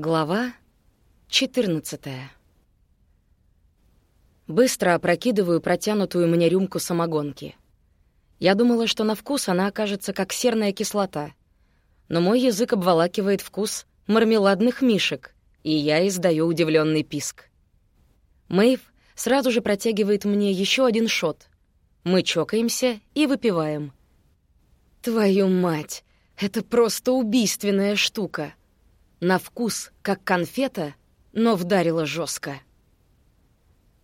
Глава 14 Быстро опрокидываю протянутую мне рюмку самогонки. Я думала, что на вкус она окажется как серная кислота, но мой язык обволакивает вкус мармеладных мишек, и я издаю удивленный писк. Мэйв сразу же протягивает мне еще один шот. Мы чокаемся и выпиваем. Твою мать, это просто убийственная штука. На вкус, как конфета, но вдарила жестко.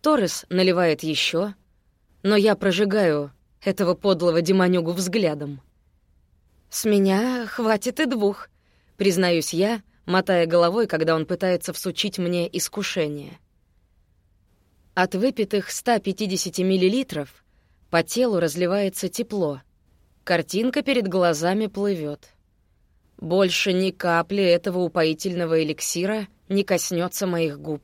Торрес наливает еще, но я прожигаю этого подлого демонюгу взглядом. «С меня хватит и двух», — признаюсь я, мотая головой, когда он пытается всучить мне искушение. От выпитых 150 миллилитров по телу разливается тепло. Картинка перед глазами плывет. Больше ни капли этого упоительного эликсира не коснется моих губ.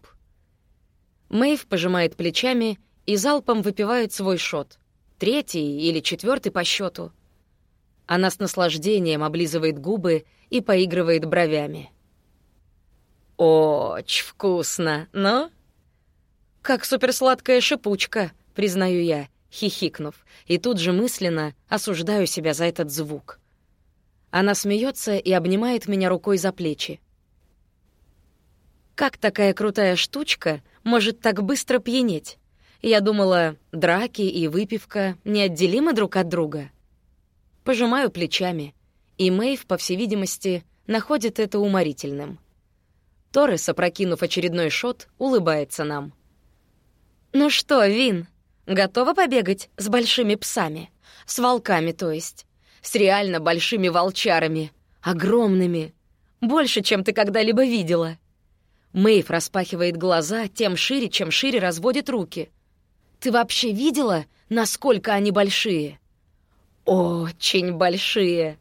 Мэйв пожимает плечами и залпом выпивает свой шот. Третий или четвертый по счету. Она с наслаждением облизывает губы и поигрывает бровями. «Очень вкусно, но...» «Как суперсладкая шипучка», — признаю я, хихикнув, и тут же мысленно осуждаю себя за этот звук. Она смеется и обнимает меня рукой за плечи. Как такая крутая штучка может так быстро пьянеть? Я думала, драки и выпивка неотделимы друг от друга. Пожимаю плечами, и Мэйв, по всей видимости, находит это уморительным. Торрес, опрокинув очередной шот, улыбается нам. «Ну что, Вин, готова побегать с большими псами? С волками, то есть?» С реально большими волчарами. Огромными. Больше, чем ты когда-либо видела. Мэйв распахивает глаза, тем шире, чем шире разводит руки. Ты вообще видела, насколько они большие? Очень большие.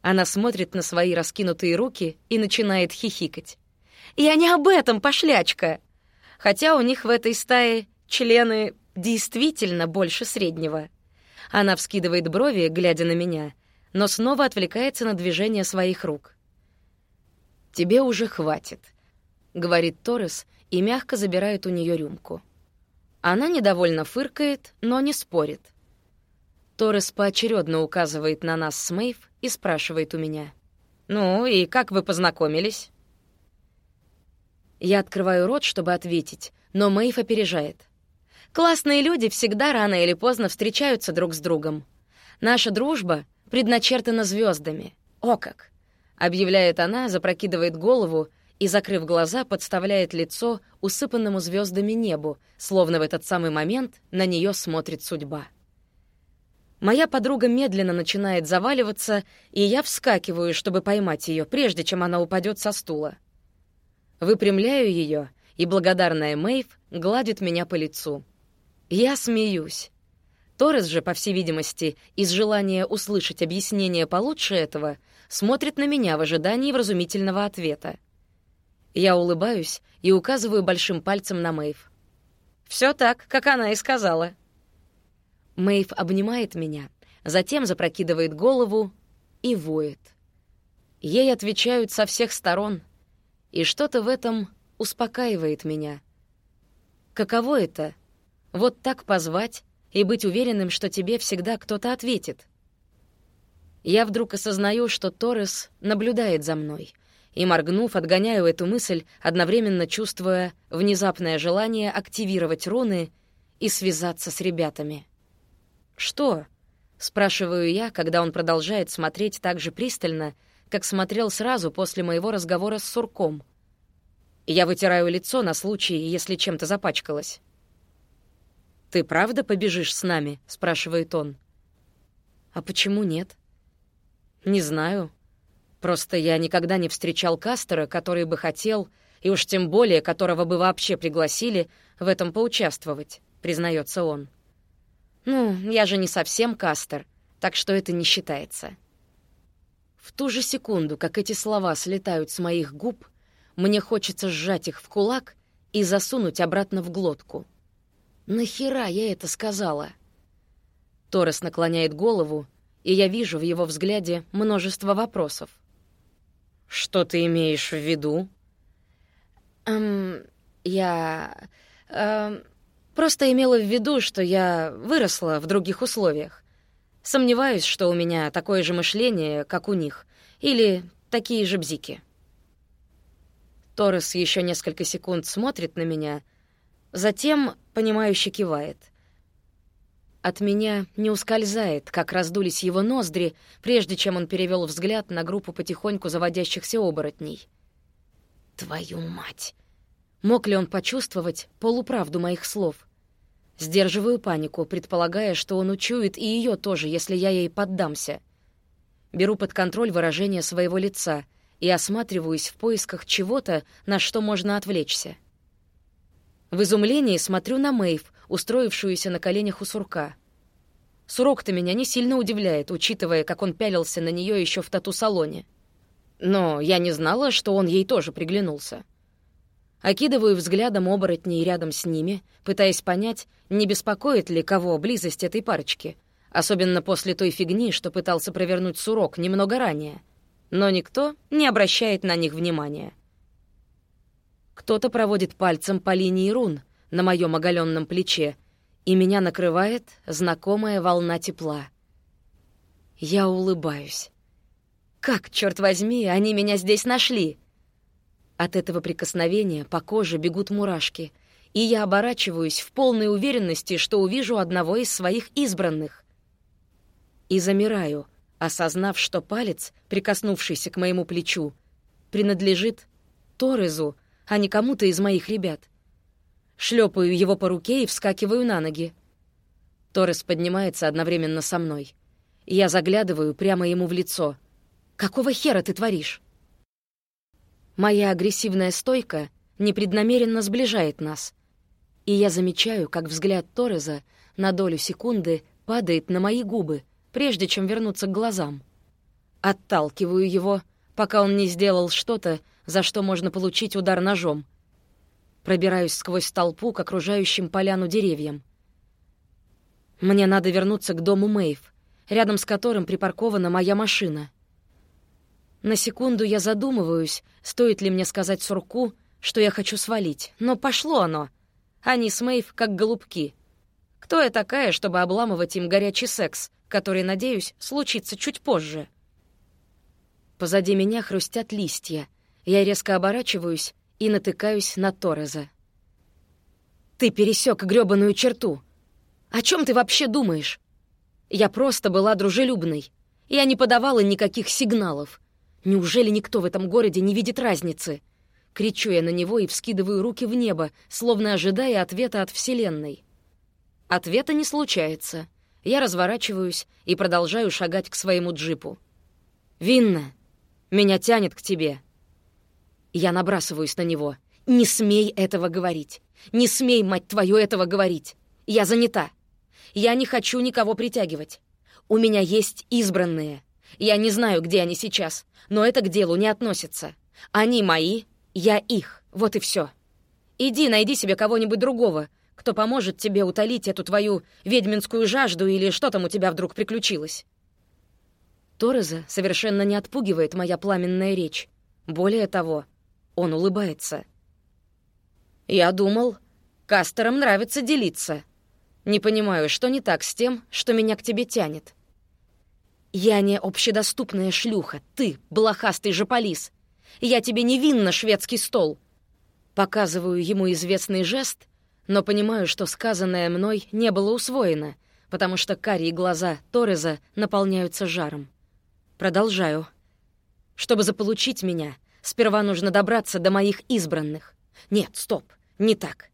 Она смотрит на свои раскинутые руки и начинает хихикать. Я не об этом, пошлячка. Хотя у них в этой стае члены действительно больше среднего. Она вскидывает брови, глядя на меня, но снова отвлекается на движение своих рук. «Тебе уже хватит», — говорит Торрес и мягко забирает у нее рюмку. Она недовольно фыркает, но не спорит. Торрес поочередно указывает на нас с Мэйв и спрашивает у меня. «Ну, и как вы познакомились?» Я открываю рот, чтобы ответить, но Мэйв опережает. Классные люди всегда рано или поздно встречаются друг с другом. Наша дружба предначертана звездами. О как! Объявляет она, запрокидывает голову и, закрыв глаза, подставляет лицо усыпанному звездами небу, словно в этот самый момент на нее смотрит судьба. Моя подруга медленно начинает заваливаться, и я вскакиваю, чтобы поймать ее, прежде чем она упадет со стула. Выпрямляю ее, и благодарная Мэйв гладит меня по лицу. Я смеюсь. Торрес же, по всей видимости, из желания услышать объяснение получше этого, смотрит на меня в ожидании вразумительного ответа. Я улыбаюсь и указываю большим пальцем на Мэйв. Все так, как она и сказала». Мэйв обнимает меня, затем запрокидывает голову и воет. Ей отвечают со всех сторон, и что-то в этом успокаивает меня. Каково это — вот так позвать и быть уверенным, что тебе всегда кто-то ответит. Я вдруг осознаю, что Торрес наблюдает за мной, и, моргнув, отгоняю эту мысль, одновременно чувствуя внезапное желание активировать руны и связаться с ребятами. «Что?» — спрашиваю я, когда он продолжает смотреть так же пристально, как смотрел сразу после моего разговора с Сурком. Я вытираю лицо на случай, если чем-то запачкалось. «Ты правда побежишь с нами?» — спрашивает он. «А почему нет?» «Не знаю. Просто я никогда не встречал Кастера, который бы хотел, и уж тем более, которого бы вообще пригласили в этом поучаствовать», — признается он. «Ну, я же не совсем Кастер, так что это не считается». В ту же секунду, как эти слова слетают с моих губ, мне хочется сжать их в кулак и засунуть обратно в глотку — «Нахера я это сказала?» Торрес наклоняет голову, и я вижу в его взгляде множество вопросов. «Что ты имеешь в виду?» Эм, я... Эм, просто имела в виду, что я выросла в других условиях. Сомневаюсь, что у меня такое же мышление, как у них. Или такие же бзики. Торрес еще несколько секунд смотрит на меня, затем, понимающе кивает. От меня не ускользает, как раздулись его ноздри, прежде чем он перевел взгляд на группу потихоньку заводящихся оборотней. Твою мать! Мог ли он почувствовать полуправду моих слов? Сдерживаю панику, предполагая, что он учует и ее тоже, если я ей поддамся. Беру под контроль выражение своего лица — и осматриваюсь в поисках чего-то, на что можно отвлечься. В изумлении смотрю на Мэйв, устроившуюся на коленях у сурка. Сурок-то меня не сильно удивляет, учитывая, как он пялился на нее еще в тату-салоне. Но я не знала, что он ей тоже приглянулся. Окидываю взглядом оборотней рядом с ними, пытаясь понять, не беспокоит ли кого близость этой парочки, особенно после той фигни, что пытался провернуть Сурок немного ранее — но никто не обращает на них внимания. Кто-то проводит пальцем по линии рун на моем оголенном плече, и меня накрывает знакомая волна тепла. Я улыбаюсь. Как, черт возьми, они меня здесь нашли? От этого прикосновения по коже бегут мурашки, и я оборачиваюсь в полной уверенности, что увижу одного из своих избранных. И замираю — осознав, что палец, прикоснувшийся к моему плечу, принадлежит Торезу, а не кому-то из моих ребят. Шлепаю его по руке и вскакиваю на ноги. Торрес поднимается одновременно со мной. Я заглядываю прямо ему в лицо. «Какого хера ты творишь?» Моя агрессивная стойка непреднамеренно сближает нас, и я замечаю, как взгляд Торреза на долю секунды падает на мои губы — прежде чем вернуться к глазам. Отталкиваю его, пока он не сделал что-то, за что можно получить удар ножом. Пробираюсь сквозь толпу к окружающим поляну деревьям. Мне надо вернуться к дому Мэйв, рядом с которым припаркована моя машина. На секунду я задумываюсь, стоит ли мне сказать Сурку, что я хочу свалить, но пошло оно. Они с Мэйв как голубки. Кто я такая, чтобы обламывать им горячий секс, который, надеюсь, случится чуть позже. Позади меня хрустят листья. Я резко оборачиваюсь и натыкаюсь на Торреза. «Ты пересек грёбаную черту. О чем ты вообще думаешь? Я просто была дружелюбной. Я не подавала никаких сигналов. Неужели никто в этом городе не видит разницы?» Кричу я на него и вскидываю руки в небо, словно ожидая ответа от Вселенной. Ответа не случается. Я разворачиваюсь и продолжаю шагать к своему джипу. «Винна, меня тянет к тебе». Я набрасываюсь на него. «Не смей этого говорить! Не смей, мать твою, этого говорить! Я занята! Я не хочу никого притягивать. У меня есть избранные. Я не знаю, где они сейчас, но это к делу не относится. Они мои, я их, вот и все. Иди найди себе кого-нибудь другого, кто поможет тебе утолить эту твою ведьминскую жажду или что там у тебя вдруг приключилось. Торреза совершенно не отпугивает моя пламенная речь. Более того, он улыбается. «Я думал, Кастерам нравится делиться. Не понимаю, что не так с тем, что меня к тебе тянет. Я не общедоступная шлюха, ты, блохастый жополис. Я тебе невинно шведский стол». Показываю ему известный жест — но понимаю, что сказанное мной не было усвоено, потому что карие глаза Тореза наполняются жаром. Продолжаю. Чтобы заполучить меня, сперва нужно добраться до моих избранных. Нет, стоп, не так.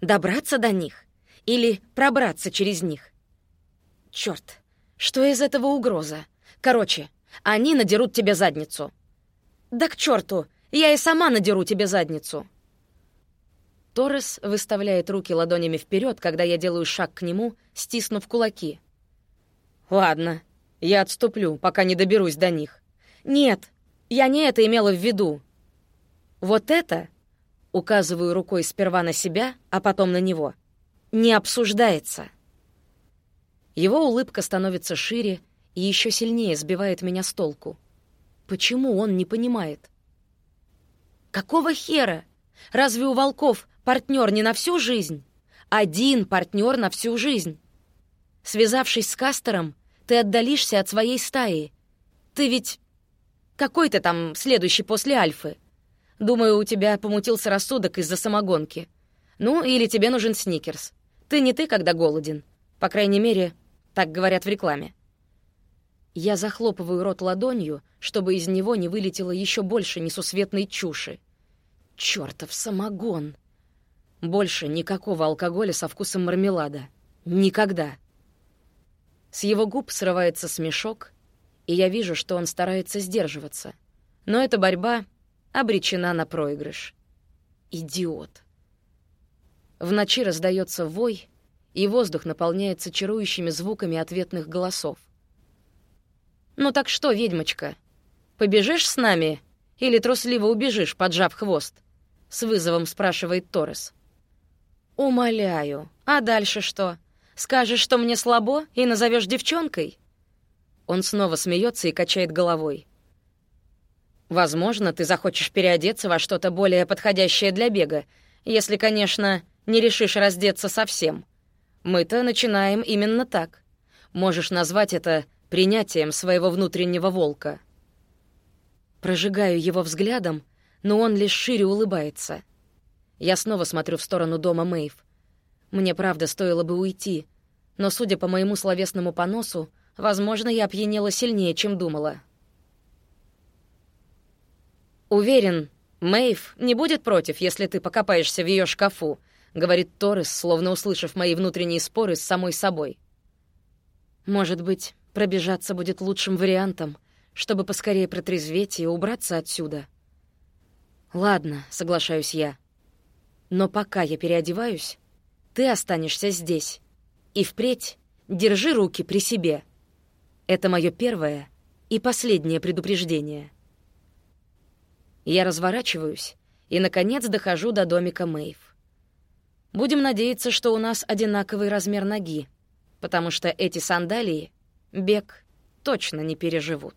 Добраться до них или пробраться через них? Чёрт, что из этого угроза? Короче, они надерут тебе задницу. Да к чёрту, я и сама надеру тебе задницу. Торрес выставляет руки ладонями вперед, когда я делаю шаг к нему, стиснув кулаки. «Ладно, я отступлю, пока не доберусь до них». «Нет, я не это имела в виду». «Вот это...» — указываю рукой сперва на себя, а потом на него. «Не обсуждается». Его улыбка становится шире и еще сильнее сбивает меня с толку. Почему он не понимает? «Какого хера? Разве у волков партнер не на всю жизнь? Один партнер на всю жизнь. Связавшись с Кастером, ты отдалишься от своей стаи. Ты ведь... Какой ты там следующий после Альфы? Думаю, у тебя помутился рассудок из-за самогонки. Ну, или тебе нужен сникерс. Ты не ты, когда голоден. По крайней мере, так говорят в рекламе. Я захлопываю рот ладонью, чтобы из него не вылетело еще больше несусветной чуши. Чёртов самогон! Больше никакого алкоголя со вкусом мармелада. Никогда. С его губ срывается смешок, и я вижу, что он старается сдерживаться. Но эта борьба обречена на проигрыш. Идиот. В ночи раздается вой, и воздух наполняется чарующими звуками ответных голосов. «Ну так что, ведьмочка, побежишь с нами или трусливо убежишь, поджав хвост?» — с вызовом спрашивает Торрес. «Умоляю, а дальше что? Скажешь, что мне слабо, и назовешь девчонкой?» Он снова смеется и качает головой. «Возможно, ты захочешь переодеться во что-то более подходящее для бега, если, конечно, не решишь раздеться совсем. Мы-то начинаем именно так. Можешь назвать это принятием своего внутреннего волка. Прожигаю его взглядом, но он лишь шире улыбается. Я снова смотрю в сторону дома Мэйв. Мне, правда, стоило бы уйти, но, судя по моему словесному поносу, возможно, я опьянела сильнее, чем думала. «Уверен, Мэйв не будет против, если ты покопаешься в ее шкафу», — говорит Торрес, словно услышав мои внутренние споры с самой собой. «Может быть, Пробежаться будет лучшим вариантом, чтобы поскорее протрезветь и убраться отсюда. Ладно, соглашаюсь я. Но пока я переодеваюсь, ты останешься здесь. И впредь держи руки при себе. Это мое первое и последнее предупреждение. Я разворачиваюсь и, наконец, дохожу до домика Мэйв. Будем надеяться, что у нас одинаковый размер ноги, потому что эти сандалии бег точно не переживут.